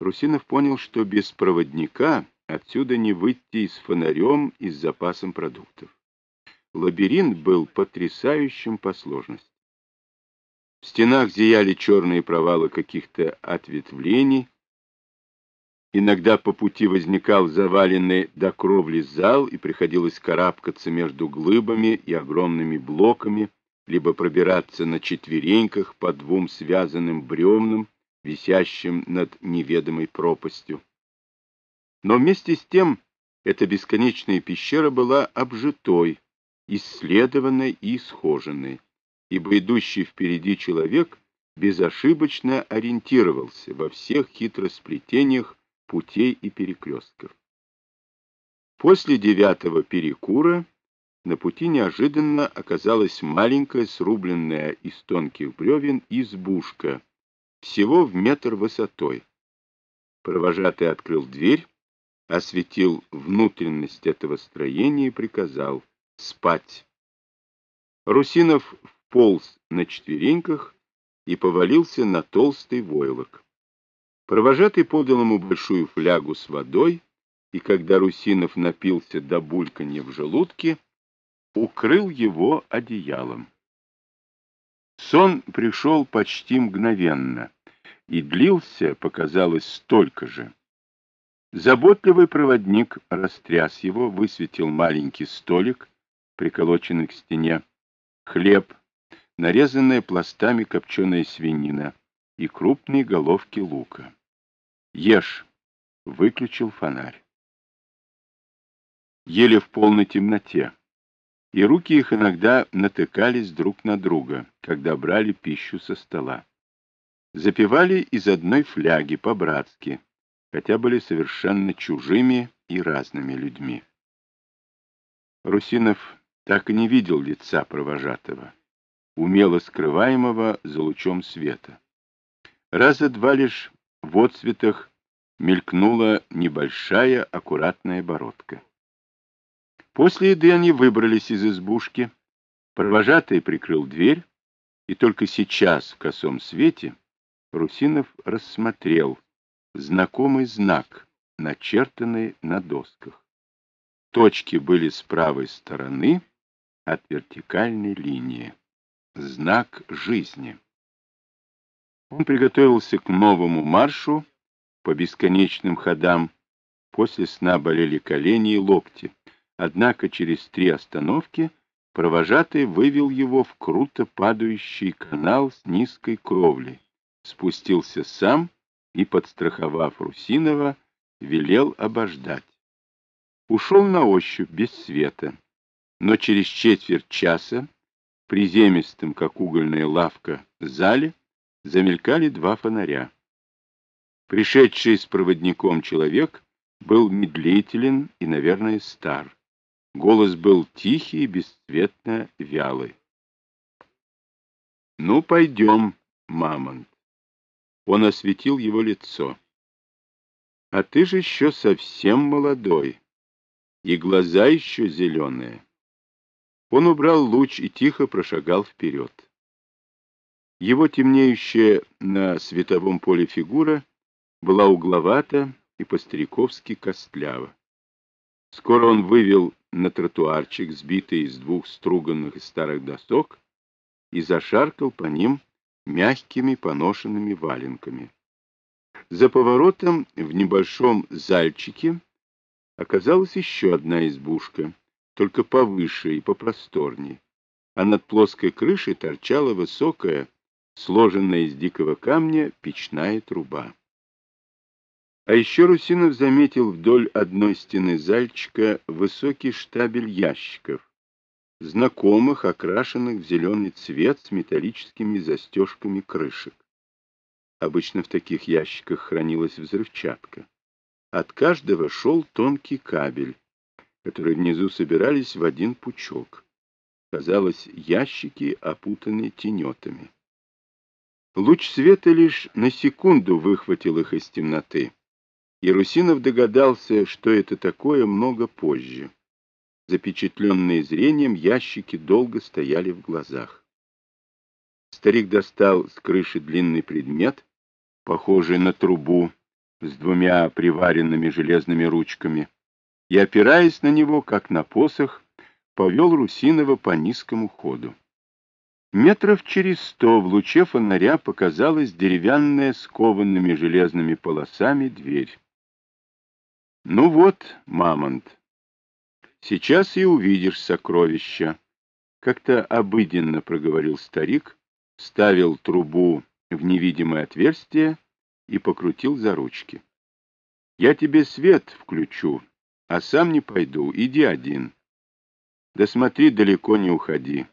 Русинов понял, что без проводника отсюда не выйти с фонарем, и с запасом продуктов. Лабиринт был потрясающим по сложности. В стенах зияли черные провалы каких-то ответвлений. Иногда по пути возникал заваленный до кровли зал, и приходилось карабкаться между глыбами и огромными блоками, либо пробираться на четвереньках по двум связанным бревнам, висящим над неведомой пропастью. Но вместе с тем эта бесконечная пещера была обжитой, исследованной и схоженной, ибо идущий впереди человек безошибочно ориентировался во всех хитросплетениях путей и перекрестков. После девятого перекура на пути неожиданно оказалась маленькая, срубленная из тонких бревен избушка, всего в метр высотой. Провожатый открыл дверь, осветил внутренность этого строения и приказал спать. Русинов вполз на четвереньках и повалился на толстый войлок. Провожатый подал ему большую флягу с водой, и когда Русинов напился до бульканья в желудке, укрыл его одеялом. Сон пришел почти мгновенно и длился, показалось, столько же. Заботливый проводник растряс его, высветил маленький столик, приколоченный к стене, хлеб, нарезанная пластами копченая свинина и крупные головки лука. «Ешь!» — выключил фонарь. Ели в полной темноте и руки их иногда натыкались друг на друга, когда брали пищу со стола. Запивали из одной фляги по-братски, хотя были совершенно чужими и разными людьми. Русинов так и не видел лица провожатого, умело скрываемого за лучом света. Раза два лишь в отцветах мелькнула небольшая аккуратная бородка. После еды они выбрались из избушки. Провожатый прикрыл дверь, и только сейчас, в косом свете, Русинов рассмотрел знакомый знак, начертанный на досках. Точки были с правой стороны от вертикальной линии. Знак жизни. Он приготовился к новому маршу по бесконечным ходам. После сна болели колени и локти. Однако через три остановки провожатый вывел его в круто падающий канал с низкой кровлей, спустился сам и, подстраховав Русинова, велел обождать. Ушел на ощупь, без света, но через четверть часа в приземистом, как угольная лавка, зале замелькали два фонаря. Пришедший с проводником человек был медлителен и, наверное, стар. Голос был тихий и бесцветно вялый. «Ну, пойдем, мамонт». Он осветил его лицо. «А ты же еще совсем молодой, и глаза еще зеленые». Он убрал луч и тихо прошагал вперед. Его темнеющая на световом поле фигура была угловата и по-стариковски костлява. Скоро он вывел на тротуарчик, сбитый из двух струганных старых досок, и зашаркал по ним мягкими поношенными валенками. За поворотом в небольшом зальчике оказалась еще одна избушка, только повыше и попросторнее, а над плоской крышей торчала высокая, сложенная из дикого камня, печная труба. А еще Русинов заметил вдоль одной стены зальчика высокий штабель ящиков, знакомых, окрашенных в зеленый цвет с металлическими застежками крышек. Обычно в таких ящиках хранилась взрывчатка. От каждого шел тонкий кабель, которые внизу собирались в один пучок. Казалось, ящики опутаны тенетами. Луч света лишь на секунду выхватил их из темноты. Ярусинов догадался, что это такое много позже. Запечатленные зрением, ящики долго стояли в глазах. Старик достал с крыши длинный предмет, похожий на трубу, с двумя приваренными железными ручками, и, опираясь на него, как на посох, повел Русинова по низкому ходу. Метров через сто в луче фонаря показалась деревянная с кованными железными полосами дверь. Ну вот, мамонт, сейчас и увидишь сокровища. Как-то обыденно проговорил старик, ставил трубу в невидимое отверстие и покрутил за ручки. Я тебе свет включу, а сам не пойду, иди один. Да смотри, далеко не уходи,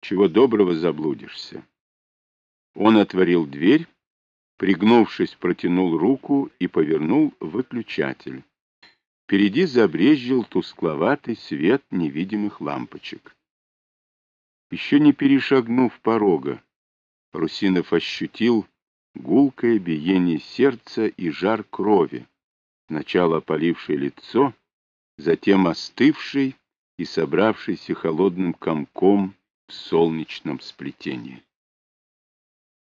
чего доброго заблудишься. Он отворил дверь, пригнувшись, протянул руку и повернул выключатель. Впереди забрезжил тускловатый свет невидимых лампочек. Еще не перешагнув порога, Русинов ощутил гулкое биение сердца и жар крови, сначала опаливший лицо, затем остывший и собравшийся холодным комком в солнечном сплетении.